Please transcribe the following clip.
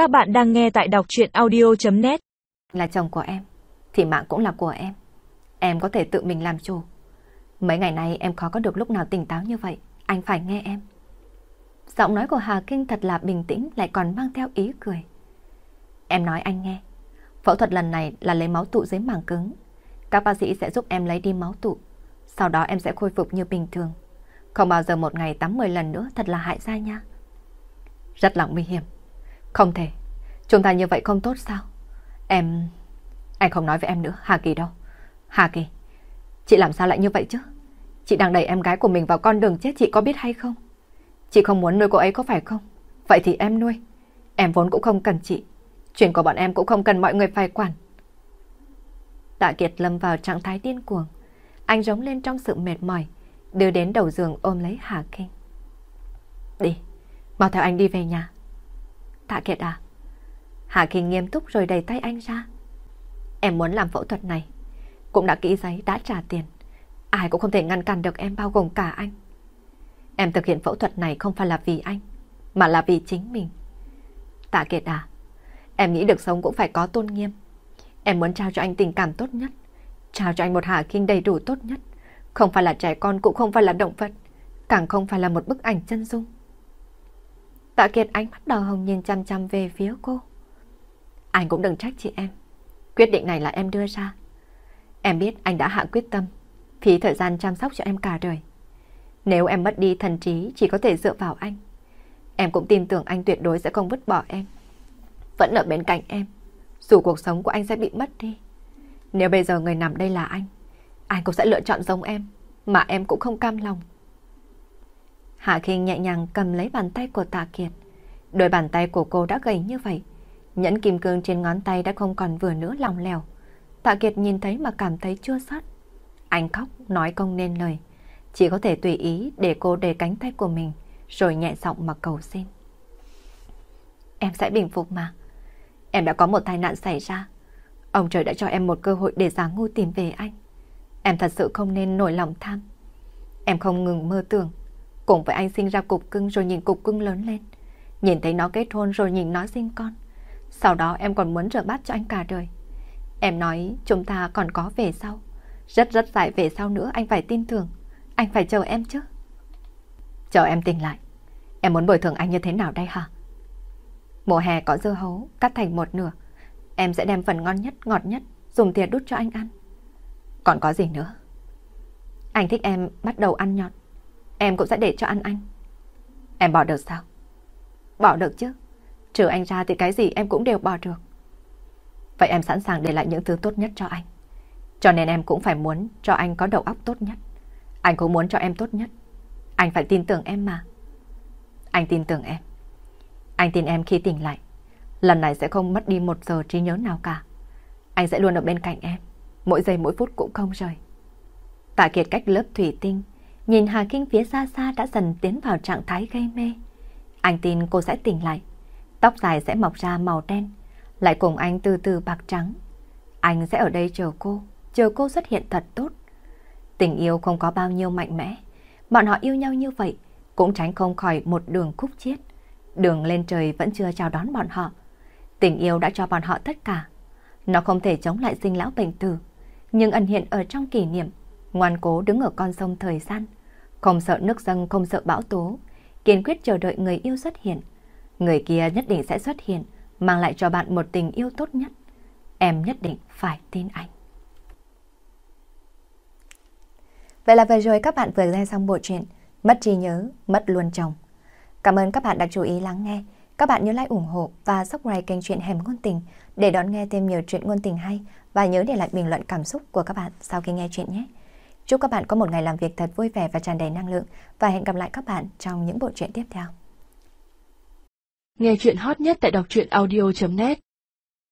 Các bạn đang nghe tại đọc chuyện audio.net Là chồng của em, thì mạng cũng là của em. Em có thể tự mình làm chủ. Mấy ngày nay em khó có được lúc nào tỉnh táo như vậy, anh phải nghe em. Giọng nói của Hà Kinh thật là bình tĩnh lại còn mang theo ý cười. Em nói anh nghe, phẫu thuật lần này là lấy máu tụ dưới màng cứng. Các bác sĩ sẽ giúp em lấy đi máu tụ. Sau đó em sẽ khôi phục như bình thường. Không bao giờ một ngày tắm 10 lần nữa thật là hại ra nha. Rất là nguy hiểm. Không thể. Chúng ta như vậy không tốt sao? Em... Anh không nói với em nữa. Hà Kỳ đâu? Hà Kỳ. Chị làm sao lại như vậy chứ? Chị đang đẩy em gái của mình vào con đường chết chị có biết hay không? Chị không muốn nuôi cô ấy có phải không? Vậy thì em nuôi. Em vốn cũng không cần chị. Chuyện của bọn em cũng không cần mọi người phải quản. Tạ Kiệt lâm vào trạng thái điên cuồng. Anh rống lên trong sự mệt mỏi, đưa đến đầu giường ôm lấy Hà Kinh. Đi, mau theo anh đi về nhà. Tạ Kiệt à? Hà Kinh nghiêm túc rồi đẩy tay anh ra. Em muốn làm phẫu thuật này. Cũng đã ký giấy, đã trả tiền. Ai cũng không thể ngăn cản được em bao gồm cả anh. Em thực hiện phẫu thuật này không phải là vì anh, mà là vì chính mình. Tạ Kiệt à, em nghĩ được sống cũng phải có tôn nghiêm. Em muốn trao cho anh tình cảm tốt nhất, trao cho anh một Hà Kinh đầy đủ tốt nhất. Không phải là trẻ con cũng không phải là động vật, càng không phải là một bức ảnh chân dung. Tạ Kiệt ánh mắt đỏ hồng nhìn chăm chăm về phía cô. Anh cũng đừng trách chị em. Quyết định này là em đưa ra. Em biết anh đã hạ quyết tâm, phí thời gian chăm sóc cho em cả đời. Nếu em mất đi thần trí chỉ có thể dựa vào anh. Em cũng tin tưởng anh tuyệt đối sẽ không vứt bỏ em. Vẫn ở bên cạnh em, dù cuộc sống của anh sẽ bị mất đi. Nếu bây giờ người nằm đây là anh, anh cũng sẽ lựa chọn giống em, mà em cũng không cam lòng. Hạ Kinh nhẹ nhàng cầm lấy bàn tay của Tạ Kiệt. Đôi bàn tay của cô đã gầy như vậy. Nhẫn kim cương trên ngón tay đã không còn vừa nữa lòng lèo. Tạ Kiệt nhìn thấy mà cảm thấy chua xót. Anh khóc, nói không nên lời. Chỉ có thể tùy ý để cô để cánh tay của mình, rồi nhẹ giọng mà cầu xin. Em sẽ bình phục mà. Em đã có một tai nạn xảy ra. Ông trời đã cho em một cơ hội để giả ngu tìm về anh. Em thật sự không nên nổi lòng tham. Em không ngừng mơ tưởng. Cùng với anh sinh ra cục cưng rồi nhìn cục cưng lớn lên. Nhìn thấy nó kết hôn rồi nhìn nó sinh con. Sau đó em còn muốn rửa bát cho anh cả đời. Em nói chúng ta còn có về sau. Rất rất dài về sau nữa anh phải tin tưởng. Anh phải chờ em chứ. Chờ em tỉnh lại. Em muốn bồi thường anh như thế nào đây hả? Mùa hè có dưa hấu cắt thành một nửa. Em sẽ đem phần ngon nhất, ngọt nhất, dùng thìa đút cho anh ăn. Còn có gì nữa? Anh thích em bắt đầu ăn nhọt. Em cũng sẽ để cho ăn anh. Em bỏ được sao? Bỏ được chứ. Trừ anh ra thì cái gì em cũng đều bỏ được. Vậy em sẵn sàng để lại những thứ tốt nhất cho anh. Cho nên em cũng phải muốn cho anh có đầu óc tốt nhất. Anh cũng muốn cho em tốt nhất. Anh phải tin tưởng em mà. Anh tin tưởng em. Anh tin em khi tỉnh lại. Lần này sẽ không mất đi một giờ trí nhớ nào cả. Anh sẽ luôn ở bên cạnh em. Mỗi giây mỗi phút cũng không rời. Tạ Kiệt cách lớp thủy tinh. Nhìn Hà Kinh phía xa xa đã dần tiến vào trạng thái gây mê. Anh tin cô sẽ tỉnh lại. Tóc dài sẽ mọc ra màu đen. Lại cùng anh từ từ bạc trắng. Anh sẽ ở đây chờ cô. Chờ cô xuất hiện thật tốt. Tình yêu không có bao nhiêu mạnh mẽ. Bọn họ yêu nhau như vậy. Cũng tránh không khỏi một đường khúc chiết. Đường lên trời vẫn chưa chào đón bọn họ. Tình yêu đã cho bọn họ tất cả. Nó không thể chống lại sinh lão bệnh tử. Nhưng ẩn hiện ở trong kỷ niệm. Ngoan cố đứng ở con sông thời gian. Không sợ nước dâng, không sợ bão tố. Kiên quyết chờ đợi người yêu xuất hiện. Người kia nhất định sẽ xuất hiện. Mang lại cho bạn một tình yêu tốt nhất. Em nhất định phải tin anh. Vậy là vừa rồi các bạn vừa nghe xong bộ truyện Mất trí nhớ, mất luôn chồng. Cảm ơn các bạn đã chú ý lắng nghe. Các bạn nhớ like ủng hộ và subscribe kênh truyện Hẻm Ngôn Tình để đón nghe thêm nhiều chuyện ngôn tình hay và nhớ để lại bình luận cảm xúc của các bạn sau khi nghe chuyện nhé. Chúc các bạn có một ngày làm việc thật vui vẻ và tràn đầy năng lượng và hẹn gặp lại các bạn trong những bộ truyện tiếp theo. Nghe chuyện hot nhất tại đọc truyện audio.net